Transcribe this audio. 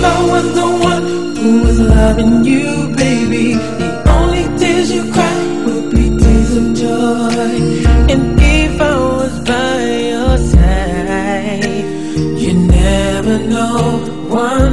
if I was the one who was loving you, baby, the only tears you cry would be tears of joy. And if I was by your side, you never know one.